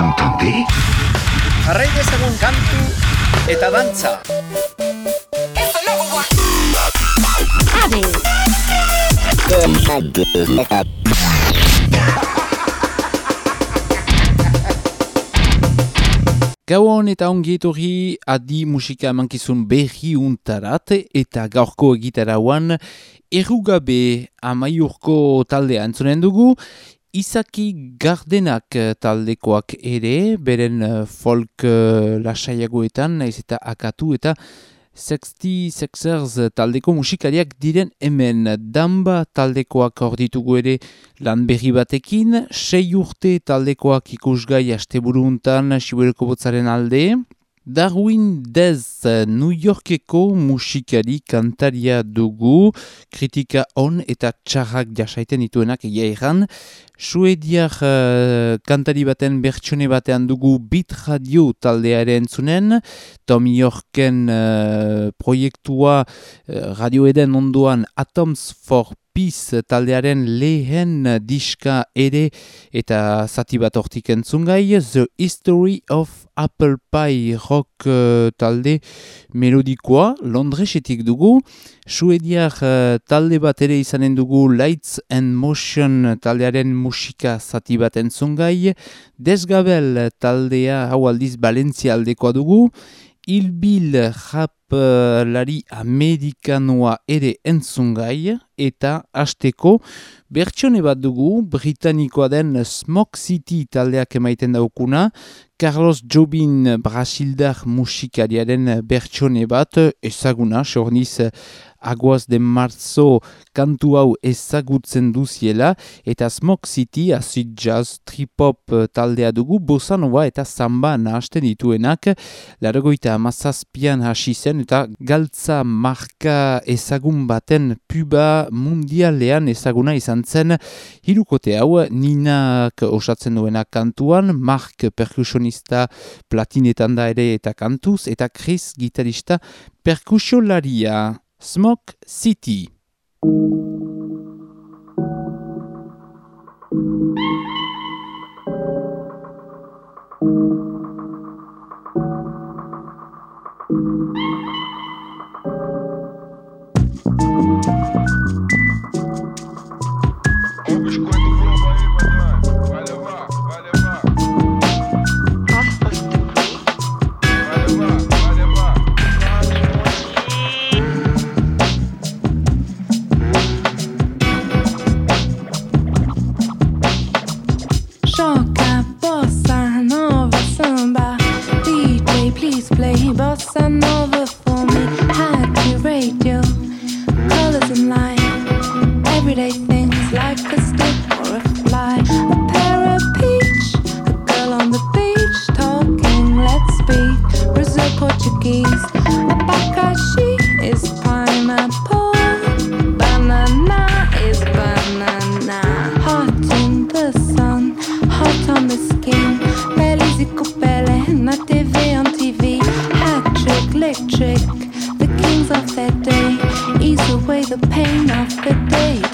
entendez Jarrai dezagun kantu eta dantza. Gauan eta ongi etorri adi musika mankizun berri untarat eta gaurko egitarauan errugabe amaiurko taldea entzunen dugu, Izaki Gardenak taldekoak ere, beren eh, folk uh, lasaiagoetan, naiz eta akatu eta Sexty Sexers taldeko musikariak diren hemen. Damba taldekoak hor ditugu ere lan berri batekin, sei urte taldekoak ikusgai asteburu untan Sibuelko botzaren alde, Darwin Dez New Yorkeko musikari kantaria dugu, kritika on eta txarrak jasaiten dituenak egia erran. Suediak uh, kantari baten bertsone batean dugu Bit Radio taldearen zunen, Tom Yorken uh, proiektua uh, radio eden onduan Atoms for Peace taldearen lehen diska ere eta zati bat hortik entzungai, The History of Apple Pie rock uh, talde melodikoa, Londresetik dugu, Suediak uh, talde bat ere izanen dugu Lights and Motion taldearen musika zati bat entzungai, Desgabel taldea hau aldiz Valentzia aldekoa dugu, Ilbil rap lari amerikanoa ere entzungai eta hasteko bertsone bat dugu britanikoa den Smoke City taldeak emaiten daukuna Carlos Jobin Brasildar musikariaren bertsone bat ezaguna, sorniz Aguaz de Marzo kantu hau ezagutzen duziela eta Smoke City acid jazz trip-hop eh, taldea dugu bosanova eta samba nahasten dituenak. Laragoita amazazpian hasi zen eta galtza marka ezagun baten puba mundialean ezaguna izan zen. Hirukote hau ninak osatzen duena kantuan Mark perkusionista platinetan da ere eta kantuz eta Chris gitarista perkusiolaria Smoke City. sun over for me. How radio, colors and line, everyday things like a stick or a fly, a pair of peach, a girl on the beach talking. Let's speak Brazil Portuguese, the pain of the day.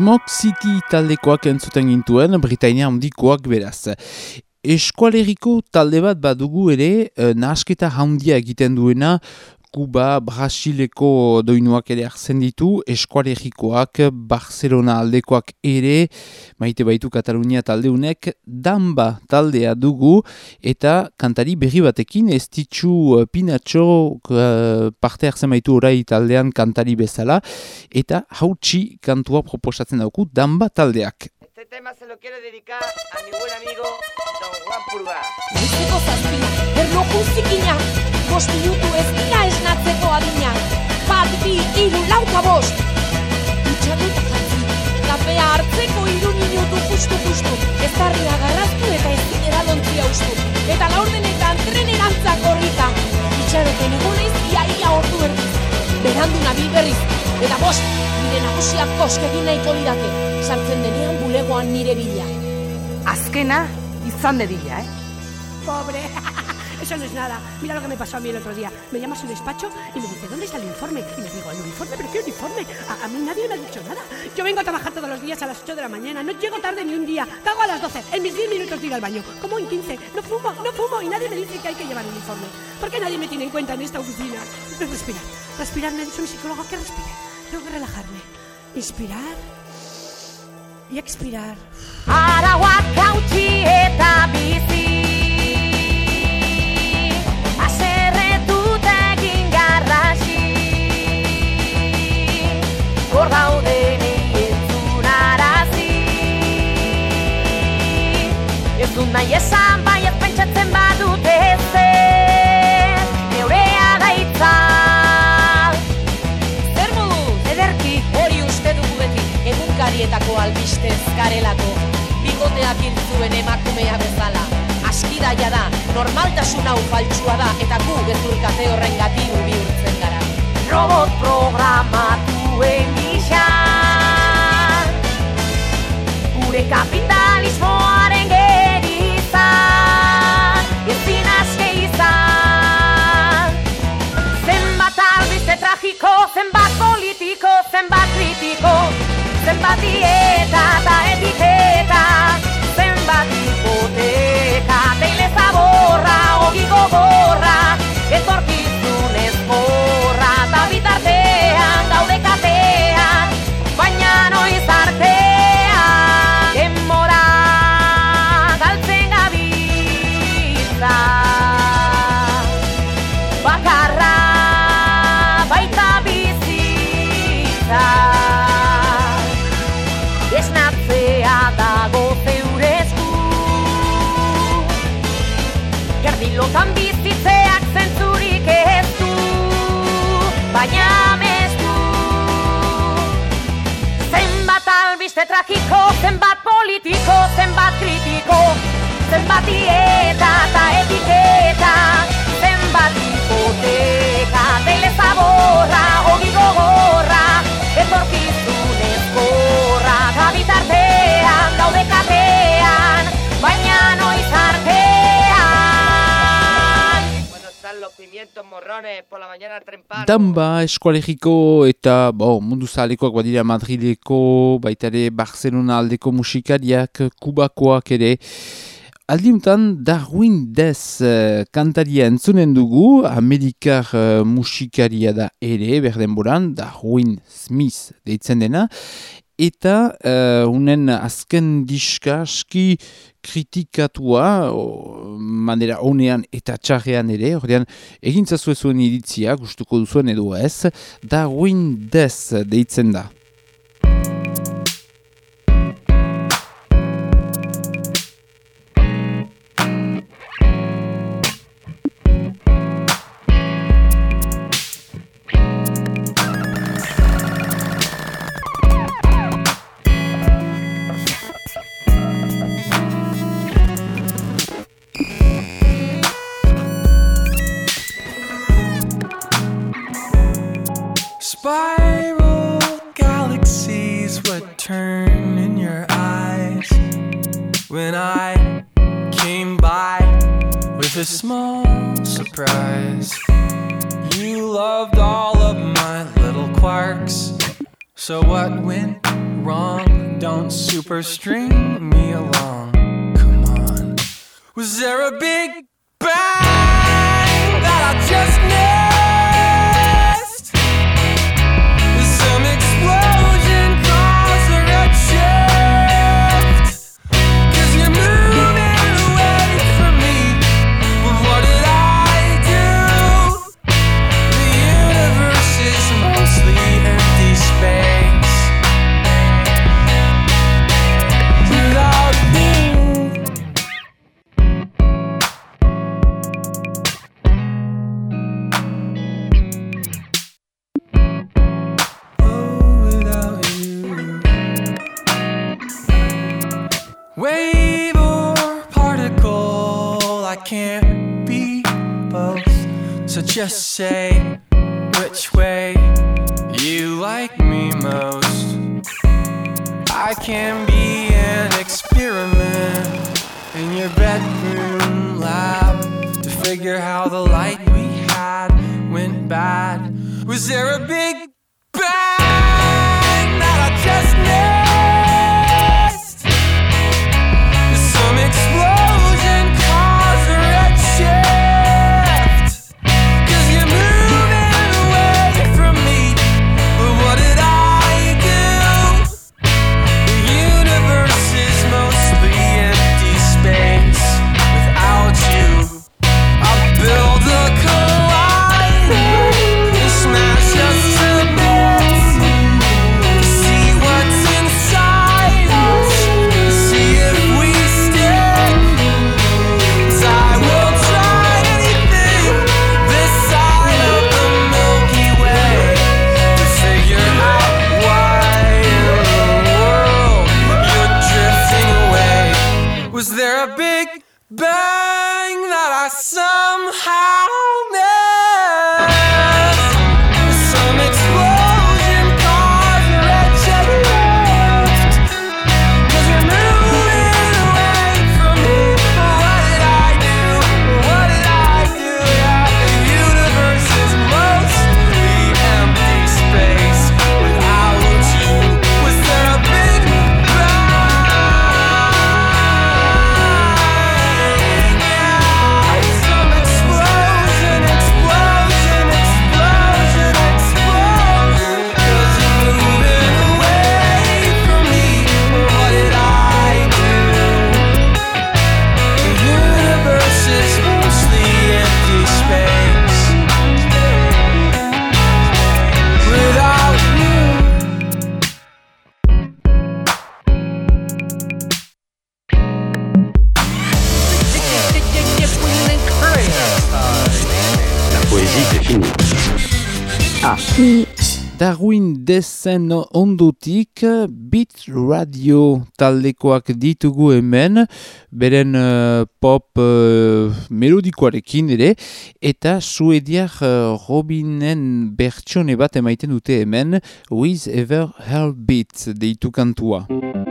Smoke City taldekoak entzuten gintuen, Britainia handikoak beraz. Eskualeriko talde bat badugu ere, eh, nahasketa handia egiten duena, Kuba, Brasileko doinuak ere hartzen ditu, eskualerikoak, Barcelona aldekoak ere, maite baitu Katalunia taldeunek, Damba taldea dugu, eta kantari berri batekin, ez ditxu uh, Pinatxo uh, parte hartzen baitu orai taldean kantari bezala, eta hautsi kantua proposatzen dauku Damba taldeak. Este tema se lo quiero dedicar a mi buen amigo Don Juan Purga. Biziko zazpina, erloju zikina, bost minutu ez dira esnatzeko adina. Bat, bi, iru, lauta bost. Itxagut jantzi, kapea hartzeko iru minutu justu-justu. Ez tarria garraztu eta ez dinera lontzia ustu. Eta laurdenetan trenerantzak horrika. Itxaroten egonez, ia ia ordu erdiz. Berandu nabil berriz. Eta bost, nire nagusiak koskegin nahiko lidake. Sartzen denean bulegoan nire bila. Azkena, izan dedila, eh? Pobre. Eso no es nada. Mira lo que me pasó a mí el otro día. Me llama a su despacho y me dice, ¿dónde está el uniforme? Y le digo, ¿el uniforme? ¿Pero qué uniforme? A, a mí nadie me ha dicho nada. Yo vengo a trabajar todos los días a las 8 de la mañana. No llego tarde ni un día. Cago a las 12. En mis 10 minutos ir al baño. Como en 15. No fumo, no fumo. Y nadie me dice que hay que llevar uniforme. ¿Por qué nadie me tiene en cuenta en esta oficina? Respirar. Respirar. Me ha dicho mi psicólogo que respire. Tengo que relajarme. Inspirar. Y expirar. Arauak gautxi eta bizi nahi esan bai ez pentsatzen badute zer Neurea gaitza Zer modu, ederki hori uste dugu beti Egunkarietako albistez garelako. Bigotea biltzuen emakumea bezala. Askidaia da, normaltasun hau faltsua da Eta gu gezurkate horren gati bihurtzen gara. Robot programatuen gisa. Gure kapitalismoaren Zenbat dieta eta etiketa Zenbat hipoteka, teile zaborra, ogi gogorra zenbat kritiko Zenbat dieta eta etiketa. Zenbat hipoteka, teile zaborra, ogi gogorra. Etorkizunez Damba eskualegiko eta bo, mundu zalekoak badira Madrileko, baita ere Barcelona aldeko musikariak, kubakoak ere. Aldiuntan Darwin Dez uh, kantaria entzunen dugu, Amerikar uh, musikaria da ere, berdenboran, Darwin Smith deitzen dena, eta uh, unen azken diska aski kritikatua, o, manera honean eta txarrean ere, ordean egintzazu zuen iritzia, gustuko duzuen edo ez, Darwin Dez deitzen da. turn in your eyes when I came by with a small surprise. You loved all of my little quirks. So what went wrong? Don't super string me along. Come on. Was there a big bang that I just missed? zen ondutik Beat Radio taldekoak ditugu hemen, beren uh, pop uh, melodikoarekin ere, eta suediak uh, eh, Robinen bertsone bat emaiten dute hemen, With Ever Heartbeat deitu kantua. Beat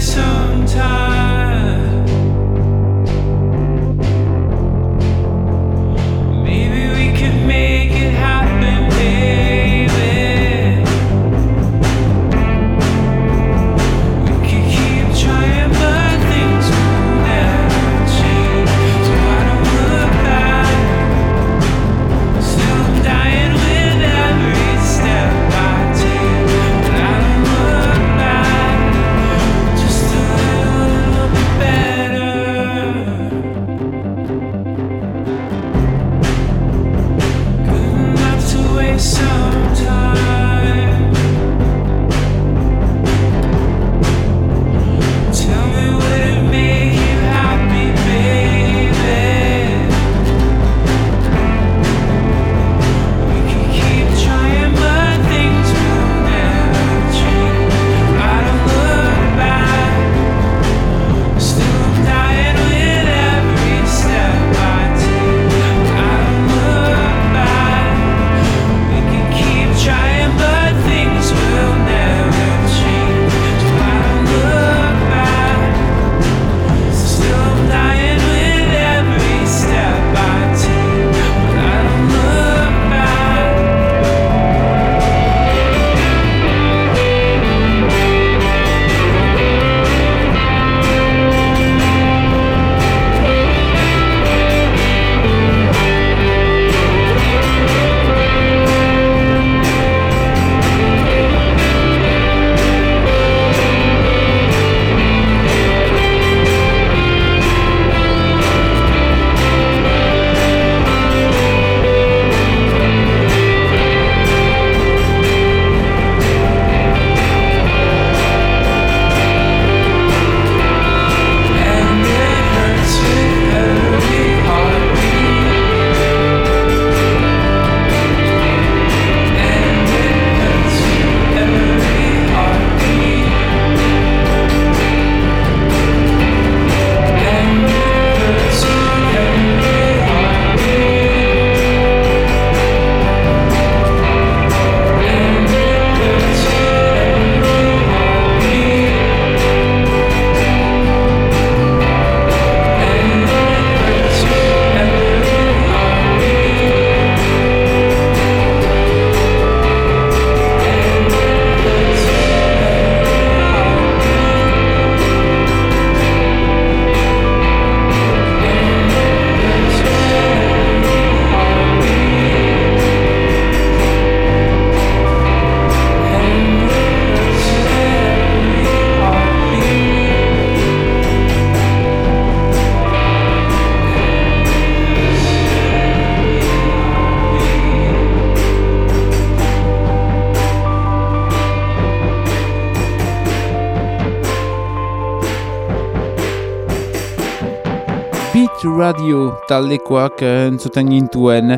sometimes. Taldekoak uh, entzuten gintuen.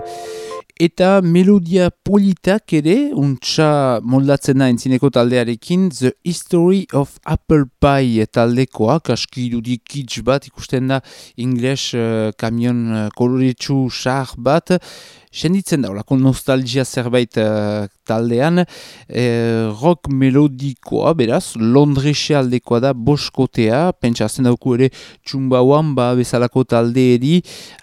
Eta melodia politak ere, untsa moldatzen da entzineko taldearekin, The History of Apple Pie taldekoak, aski dudik kitsch bat, ikusten da ingles uh, kamion uh, koloretsu sahar bat, Senditzen da, olako nostalgia zerbait uh, taldean, eh, rock melodikoa, beraz, Londrese aldekoa da boskotea, pentsa azten dauku ere txumbauan ba bezalako talde edi,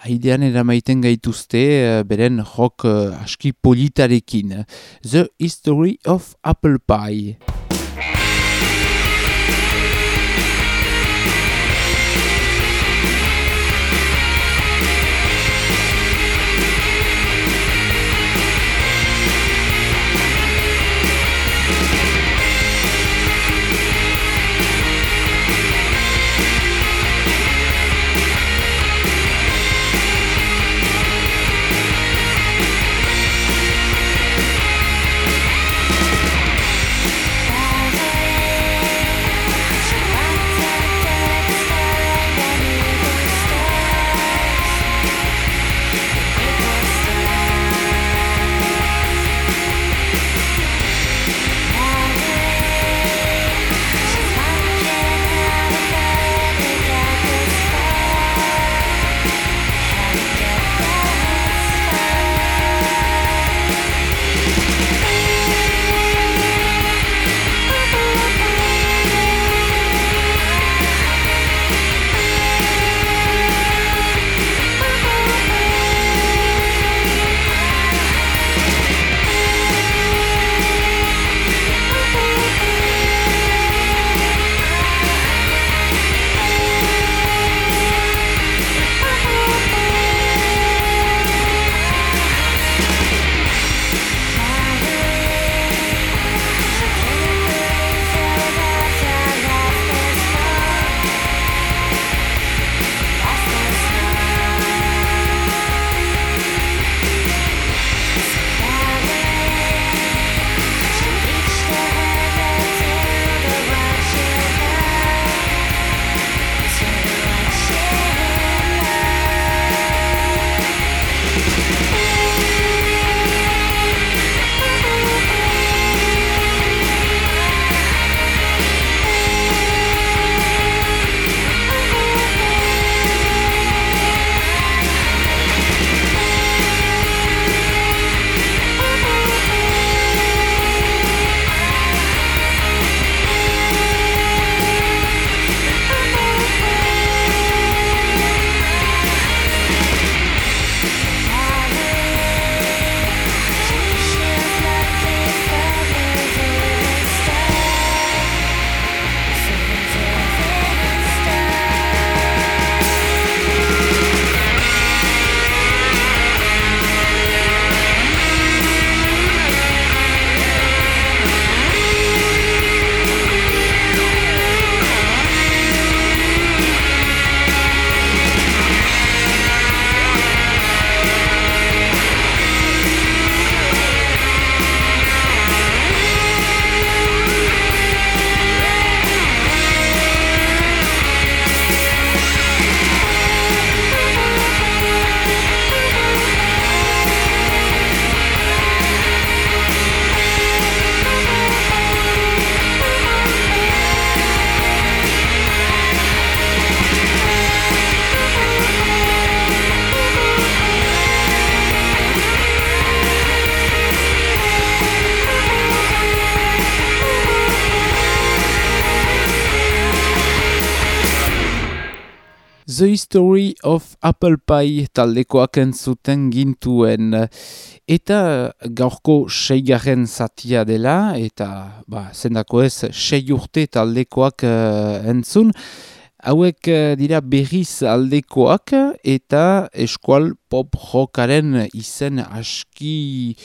haidean eramaiten gaituzte, uh, beren rock uh, aski politarekin. The History of Apple Pie. The History of Apple Pie taldekoak entzuten gintuen. Eta gaurko seigarren zatia dela, eta ba, zendako ez sei urte taldekoak uh, entzun. Hauek uh, dira berriz aldekoak eta eskual pop rockaren izen aski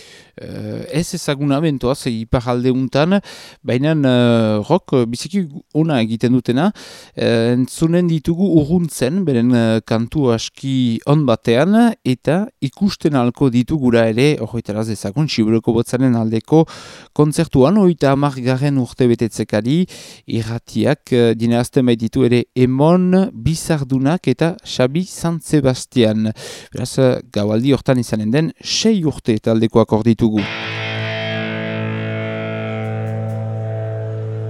uh, ez ezaguna bentoaz iparalde untan, baina uh, rock biziki ona egiten dutena, uh, entzunen ditugu urruntzen, beren uh, kantu aski on batean, eta ikusten alko ditugura ere, horretaraz ezagun, Siburoko botzaren aldeko kontzertuan, oita amargarren urte betetzekari, irratiak uh, dineazten baititu ere Emon, Bizardunak eta Xabi San Sebastian. Beraz, gaualdi hortan izanen den, sei urte taldekoak hor ditugu.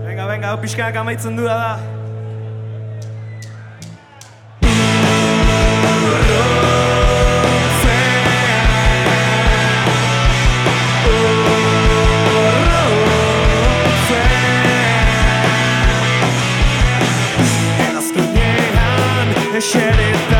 Venga, venga, hau pixkanak amaitzen du da. Eserita Idazten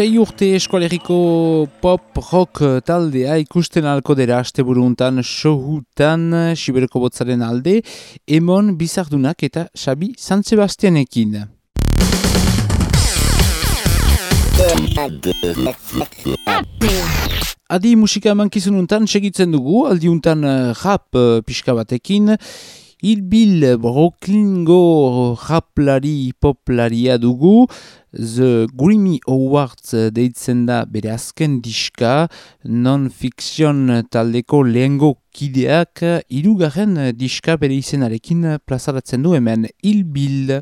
Sei urte eskualeriko pop rock taldea ikusten alko dira asteburuntan sohutan Sibereko botzaren alde, Emon Bizardunak eta Xabi San Sebastianekin. Adi musika emankizununtan segitzen dugu, aldiuntan uh, rap uh, pixka batekin, Hilbil Brooklyngo raplari poplaria dugu, The Grammy Awards deitzen da bere azken diska, non-fiction taldeko lehengo kideak, irugarren diska bere izenarekin plazaratzen du hemen Hilbil.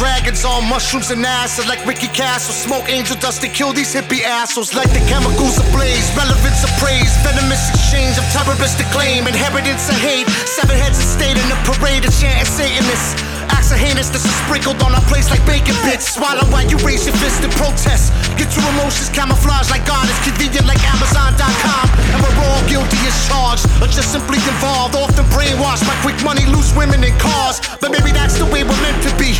Dragons on mushrooms and acid like Ricky Castle. Smoke angel dust to kill these hippie assholes like the chemicals ablaze. Relevance of praise, venomous exchange of terrorist acclaim, inheritance of hate. Seven heads of state in a parade of chanting Satanists. Acts of heinous are sprinkled on our place like bacon bits. Swallow while you raise your fist in protest. Get your emotions camouflaged like God is convenient like Amazon.com. And we're all guilty as charged, or just simply involved. Often brainwashed by quick money, loose women, and cars. But maybe that's the way we're meant to be.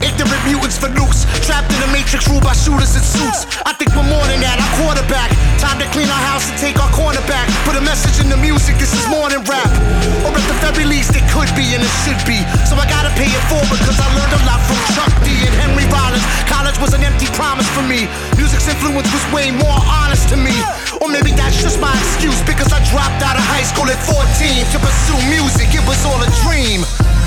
Ignorant mutants for nukes, trapped in a matrix ruled by shooters in suits. I think we're more than that, our quarterback. Time to clean our house and take our corner back. Put a message in the music, this is more than rap. Or at the very least, it could be and it should be. So I gotta pay it forward, cause I learned a lot from Chuck D and Henry Rollins. College was an empty promise for me. Music's influence was way more honest to me. Or maybe that's just my excuse, because I dropped out of high school at 14 to pursue music. It was all a. Dream.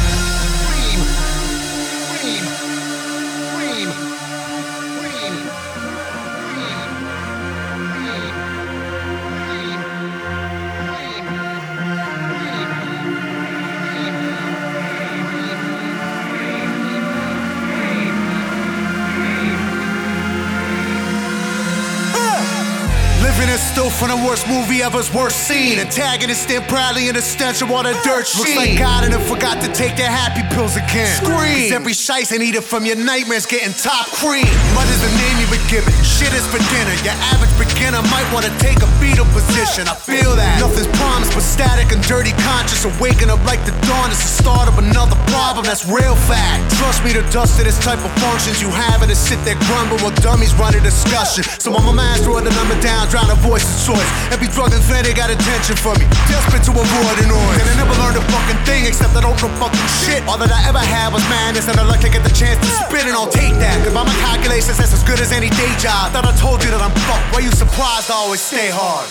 From the worst movie ever's worst scene. Antagonist stand proudly in the stench of all the dirt Looks like God and forgot to take their happy pills again. Scream! 'Cause every shice and eat it from your nightmares getting top cream. Mother's the name you've been given. Shit is for dinner. Your average beginner might want to take a fetal position. I feel that. Nothing's promised but static and dirty conscious. And waking up like the dawn is the start of another problem. That's real fact. Trust me, the dust of this type of functions you have it to sit there grumble while dummies run a discussion. So I'm a master of the number down, drown a voice of choice. Every drug and they got attention for me. Desperate to avoid the noise. And I never learned a fucking thing except I don't know fucking shit. All that I ever had was madness, and I like to get the chance to spit and I'll take that. Cause by my calculations, that's as good as any day job. Thought I told you that I'm fucked. Why you surprised I always stay hard?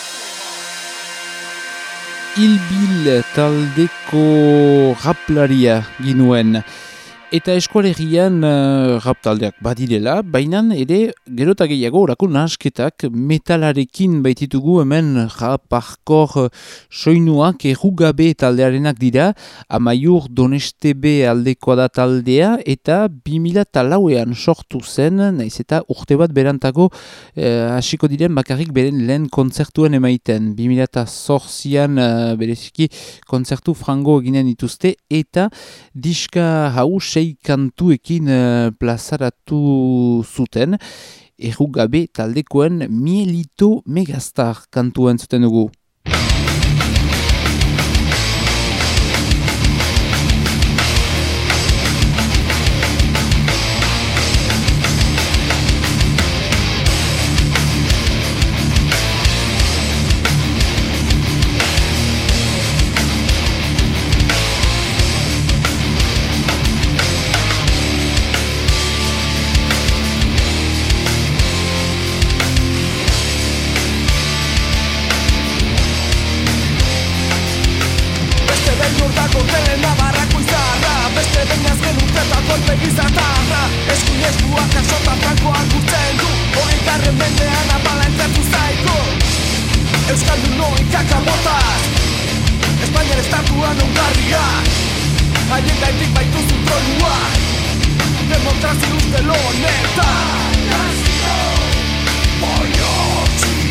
Ilbil taldeko raplaria ginuen. Eta eskualerian uh, rap taldeak badirela, baina ere gero eta gehiago orako nasketak metalarekin baititugu hemen rap, hardcore, soinuak errugabe taldearenak dira, amaiur donestebe aldekoa da taldea, eta 2008an sortu zen, naiz eta urte bat berantago eh, hasiko diren bakarrik beren lehen kontzertuen emaiten. 2008an uh, bereziki kontzertu frango eginen dituzte, eta diska hau sei kantuekin uh, plazaratu zuten, errugabe taldekoen mielito megastar kantuen zuten dugu. Urtetako alpegi zatarra Eskuin eskuak jasota frankoak gurtzen du Hogei garren mendean apala entzatu zaiko. Euskaldun noi kakabotaz Espainiar estatuan ongarria. Haien gaitik baituzu trollua Demontrazio uste lo honetan. Herria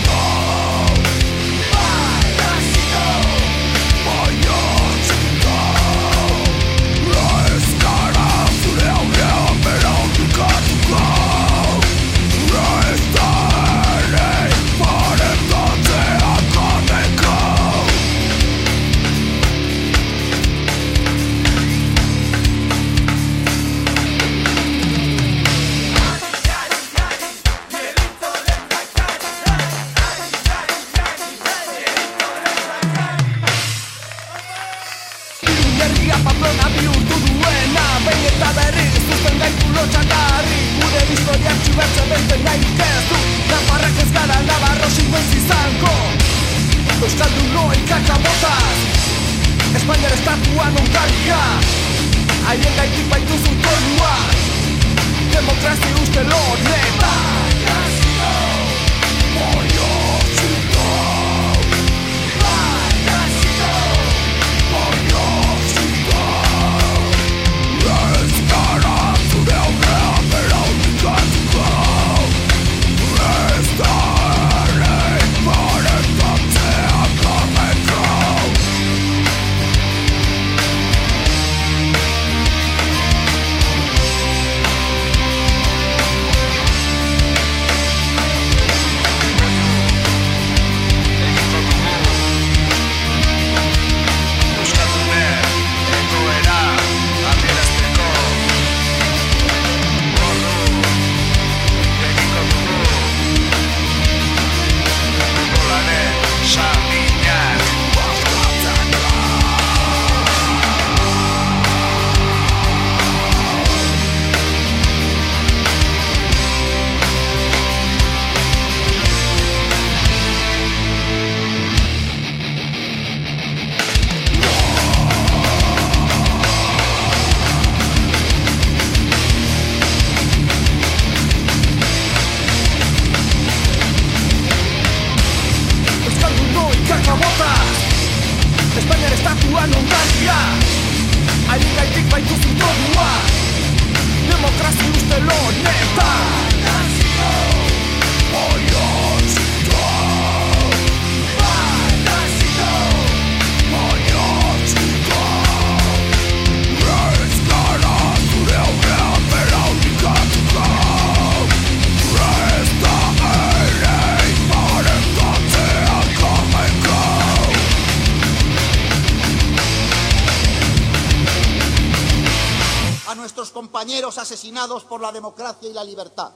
asesinados por la democracia y la libertad.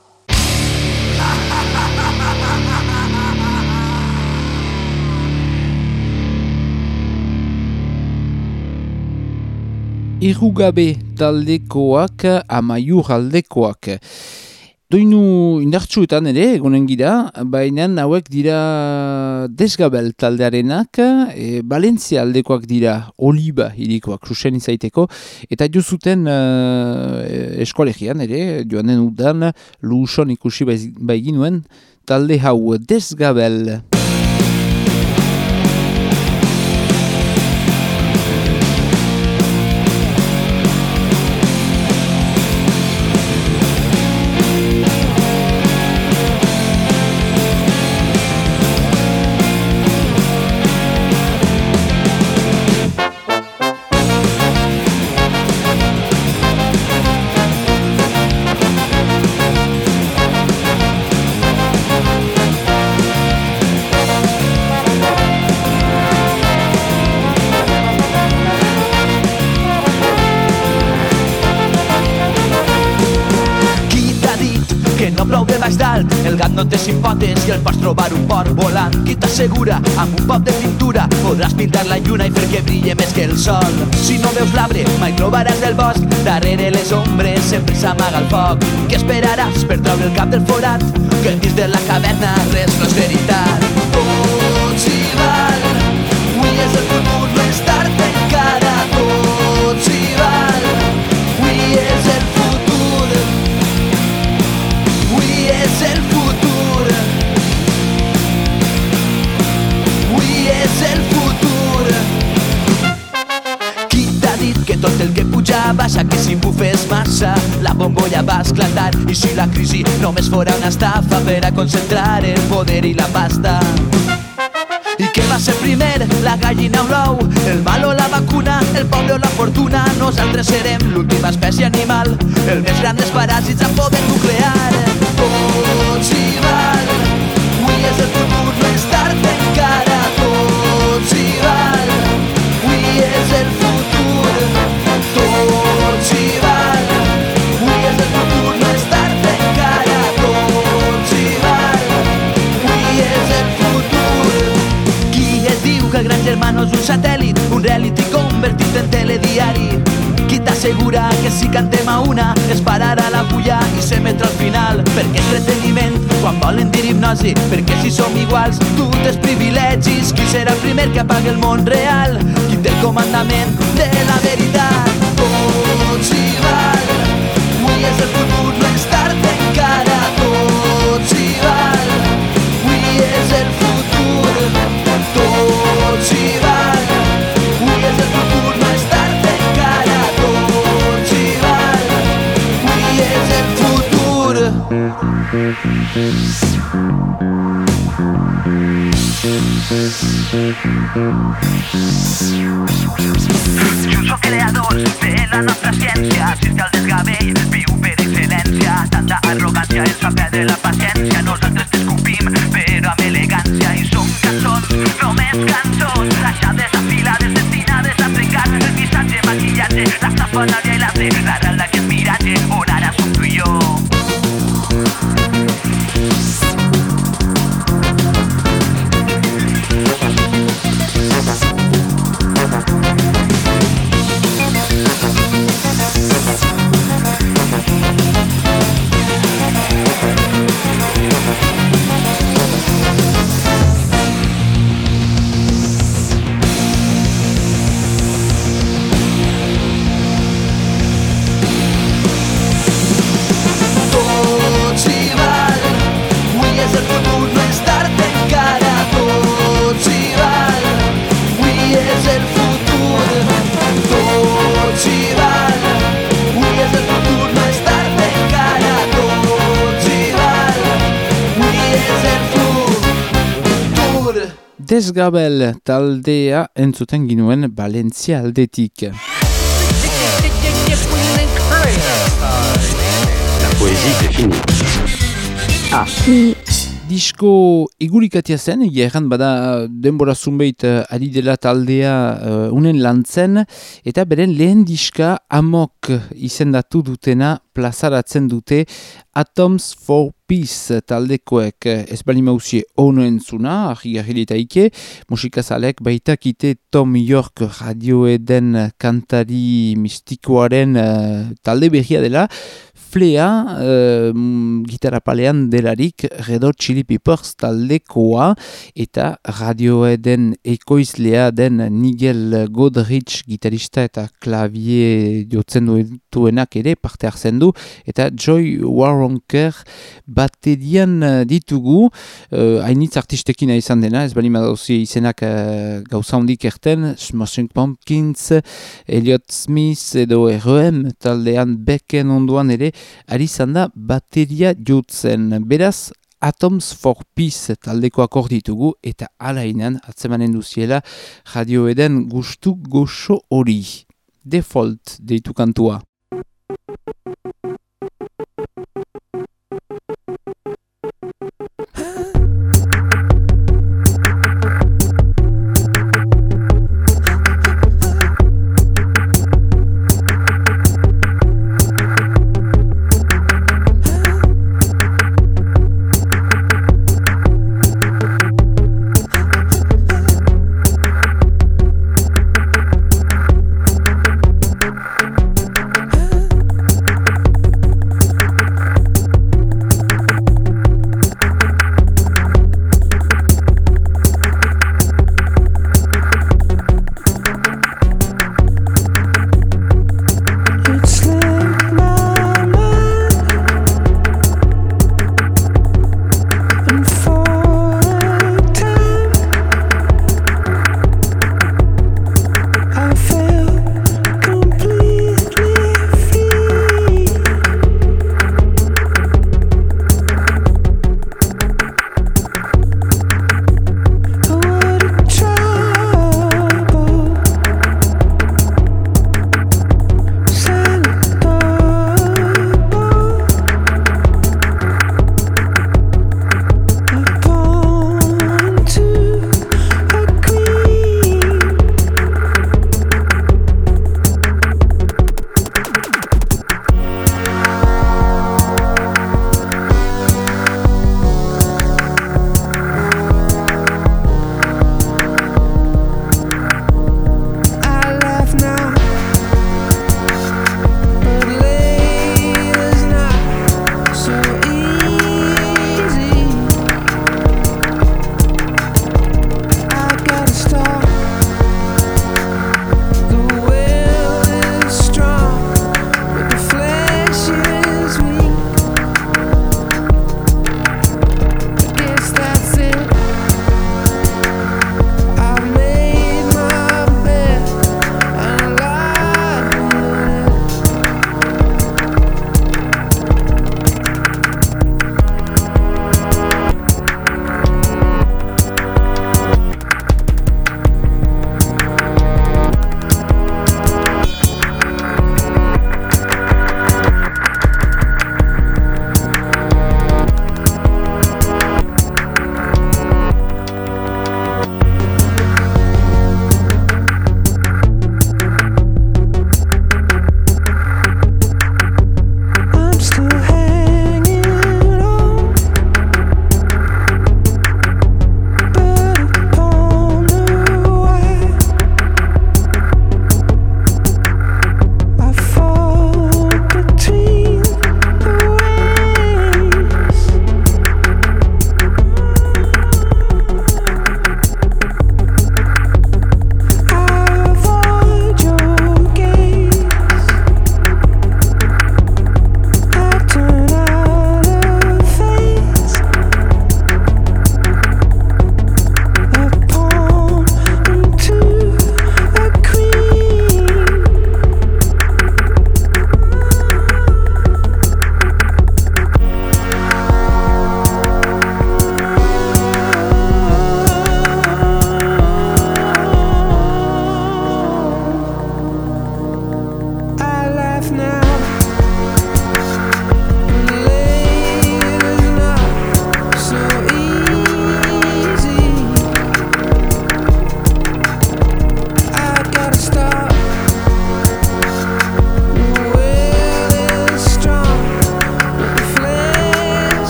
Irrugabe taldekoak, amaiur aldekoak. Doinu indartsuetan ere, egonen gira, baina hauek dira desgabel taldearenak, e, Valentzia aldekoak dira Oliba hirikoak susen izaiteko, eta jo zuten e, eskolegian ere, joan den udan, luson ikusi bai- baiginuen, talde hau desgabel. Té cipotes i el pots trobar un port volant. Qui t'assegura? Amb un poc de pintura podràs pintar la lluna i fer que brille més que el sol. Si no veus l'arbre, mai trobaràs el bosc. Darrere les ombres sempre s'amaga el foc. Què esperaràs per treure el cap del forat? Que dins de la caverna res no és veritat. Tot el que puja baixa, que si bufes massa la bombolla va esclatar i si la crisi només fora una estafa per a concentrar el poder i la pasta. I què va ser primer, la gallina o l'ou? El mal o la vacuna, el poble o la fortuna? Nosaltres serem l'última espècie animal, el més gran dels paràsits amb poder nuclear. Tot s'hi val, avui és el futur, no és tard encara. Tot s'hi val, avui és el futur. Convertit en telediari? Qui t'assegura que si cantem a una es pararà la bulla i s'emetrà al final? Perquè entreteniment quan volen dir hipnosi? Perquè si som iguals, tu tens privilegis. Qui serà el primer que apaga el món real? Qui té el comandament de la veritat? Tot s'hi val, avui és el futur, no és tard encara. Tot s'hi val, avui és el futur. Tot s'hi val, futur. Jo sóc creador de la nostra ciència Assist al desgavell, viu per excel·lència Tanta arrogància la fe de la paciència. Nosaltres t'escopim, però amb elegància. I som cançons, només cançons. Rajades afilades, destinades a trencar El missatge, maquillatge, la i l'arte L'arrel d'aquest miratge, on ara som tu i Thank Desgabel taldea entzuten ginuen Valentzia aldetik. La poésie c'est fini. Ah. Disko igurikatia zen, egia erran bada denbora zunbeit uh, ari dela taldea uh, unen lantzen, eta beren lehen diska amok izendatu dutena plazaratzen dute Atoms for Peace taldekoek ez bali mauzie ono entzuna, ahi eta ike, musikazalek baitakite Tom York radioeden kantari mistikoaren uh, talde behia dela, Flea, uh, gitarra palean delarik, Redo Chili Peppers taldekoa, eta radioeden ekoizlea den Nigel Godrich gitarista eta klavie jotzen duenak ere parte hartzen du, eta Joy Waronker baterian ditugu, uh, hainitz artistekin izan dena, ez bali madauzi izenak uh, gauza hondik erten, Smashing Pumpkins, Elliot Smith edo R.E.M. taldean beken onduan ere, ari da bateria jutzen. Beraz, Atoms for Peace taldeko akorditugu eta alainan atzemanen duziela radio eden gustu goxo hori. Default deitu kantua.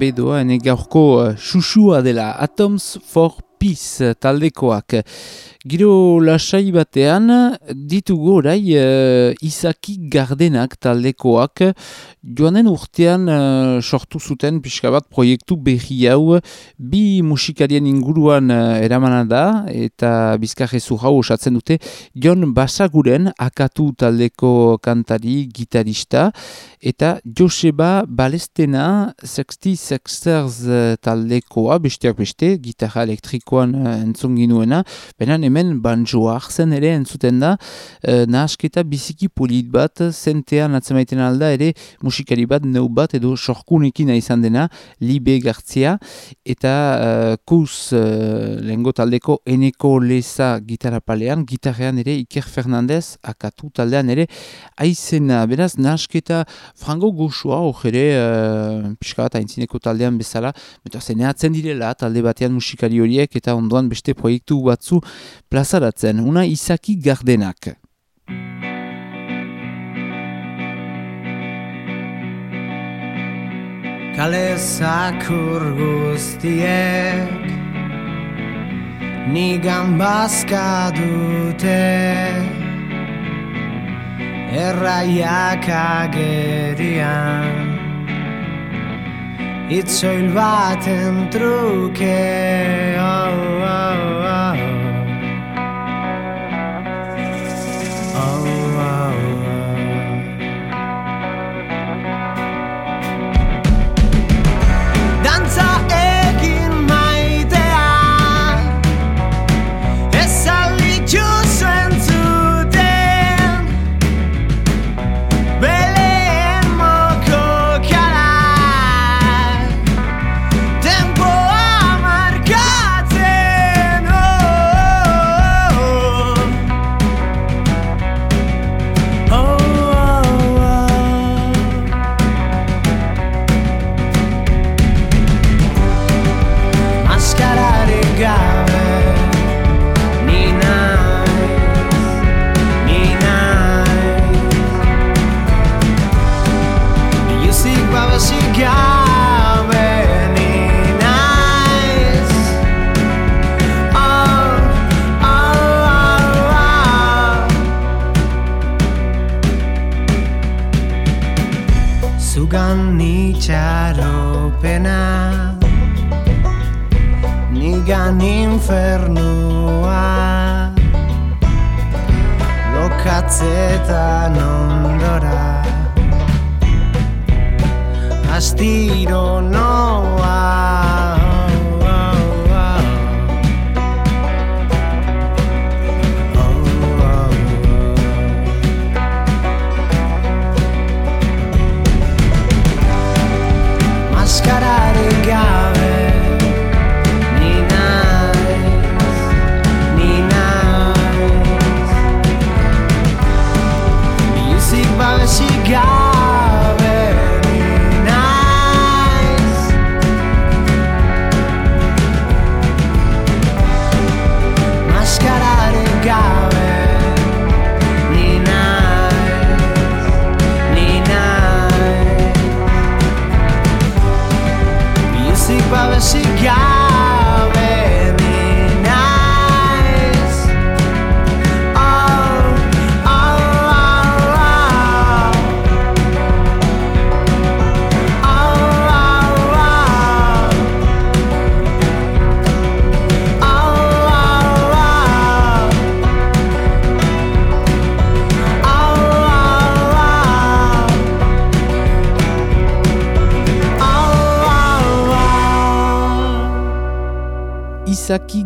Gabe doa, ene gaurko susua dela Atoms for Peace taldekoak. Giro lasai batean ditugu orai uh, Izaki Gardenak taldekoak joanen urtean uh, sortu zuten pixka bat proiektu berri hau. Bi musikarien inguruan uh, eramana da eta bizkarrezu hau osatzen dute Jon Basaguren akatu taldeko kantari gitarista eta Joseba Balestena Sexty Sexters taldekoa besteak beste gitarra elektrikoan uh, entzun ginuena benan hemen banjoa arzen ere entzuten da e, nahasketa biziki polit bat zentean atzemaiten alda ere musikari bat neu bat edo sorkunekin izan dena libe gartzia eta uh, kuz uh, taldeko eneko leza gitarra palean gitarrean ere Iker Fernandez akatu taldean ere aizena beraz nahasketa frango goxua ere uh, pixka bat aintzineko taldean bezala eta zeneatzen direla talde batean musikari horiek eta ondoan beste proiektu batzu plazaratzen, una izaki gardenak. Kale zakur guztiek Nigan bazka dute Erraiak agerian Itzoil baten truke oh, oh, oh.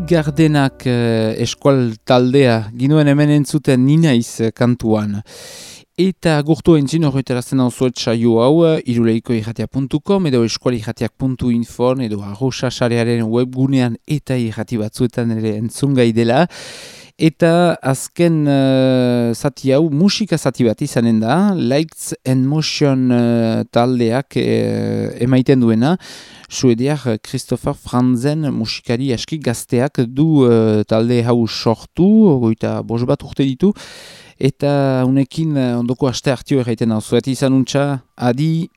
Gardenak eh, eskual taldea, ginuen hemen entzuten ninaiz kantuan. Eta gurtu entzin horretarazten hau zuet saio hau, iruleiko irratia.com edo eskualirratiak.info edo arroxasarearen webgunean eta irrati batzuetan ere entzungai dela. Eta azken uh, zati hau, musika zati bat izanen da, Lights and Motion uh, taldeak uh, emaiten duena, suediak Christopher Franzen musikari aski gazteak du uh, talde hau sortu, goita bos bat urte ditu, eta unekin uh, ondoko aste hartio erraiten hau, zuet izan untxa, adi!